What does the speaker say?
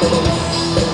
Música